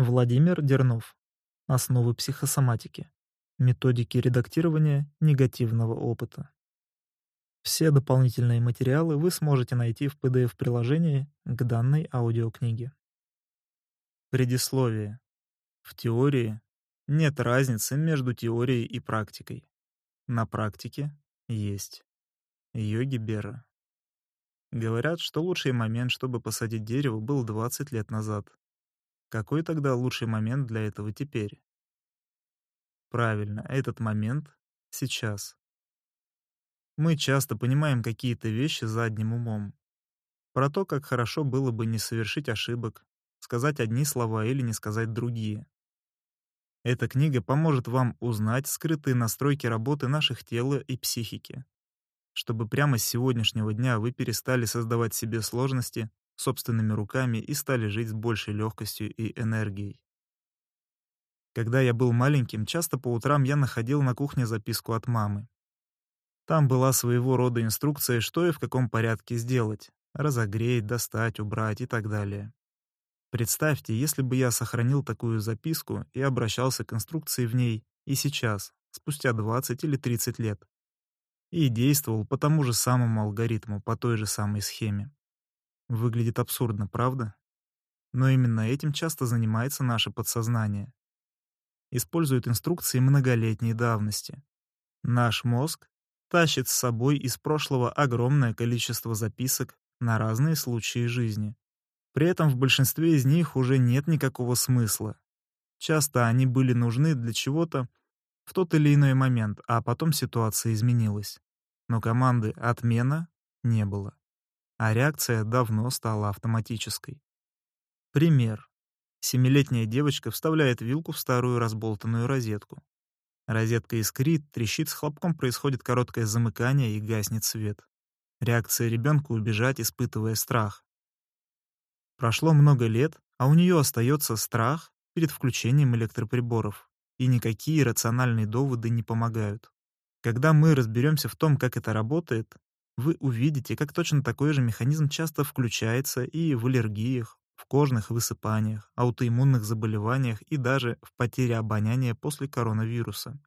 Владимир Дернов. Основы психосоматики. Методики редактирования негативного опыта. Все дополнительные материалы вы сможете найти в PDF-приложении к данной аудиокниге. Предисловие. В теории нет разницы между теорией и практикой. На практике есть. Йоги Бера. Говорят, что лучший момент, чтобы посадить дерево, был 20 лет назад. Какой тогда лучший момент для этого теперь? Правильно, этот момент — сейчас. Мы часто понимаем какие-то вещи задним умом. Про то, как хорошо было бы не совершить ошибок, сказать одни слова или не сказать другие. Эта книга поможет вам узнать скрытые настройки работы наших тела и психики, чтобы прямо с сегодняшнего дня вы перестали создавать себе сложности собственными руками и стали жить с большей легкостью и энергией. Когда я был маленьким, часто по утрам я находил на кухне записку от мамы. Там была своего рода инструкция, что и в каком порядке сделать — разогреть, достать, убрать и так далее. Представьте, если бы я сохранил такую записку и обращался к инструкции в ней и сейчас, спустя 20 или 30 лет, и действовал по тому же самому алгоритму, по той же самой схеме. Выглядит абсурдно, правда? Но именно этим часто занимается наше подсознание. Использует инструкции многолетней давности. Наш мозг тащит с собой из прошлого огромное количество записок на разные случаи жизни. При этом в большинстве из них уже нет никакого смысла. Часто они были нужны для чего-то в тот или иной момент, а потом ситуация изменилась. Но команды «отмена» не было а реакция давно стала автоматической. Пример. Семилетняя девочка вставляет вилку в старую разболтанную розетку. Розетка искрит, трещит, с хлопком происходит короткое замыкание и гаснет свет. Реакция ребенка убежать, испытывая страх. Прошло много лет, а у нее остается страх перед включением электроприборов, и никакие рациональные доводы не помогают. Когда мы разберемся в том, как это работает, вы увидите, как точно такой же механизм часто включается и в аллергиях, в кожных высыпаниях, аутоиммунных заболеваниях и даже в потере обоняния после коронавируса.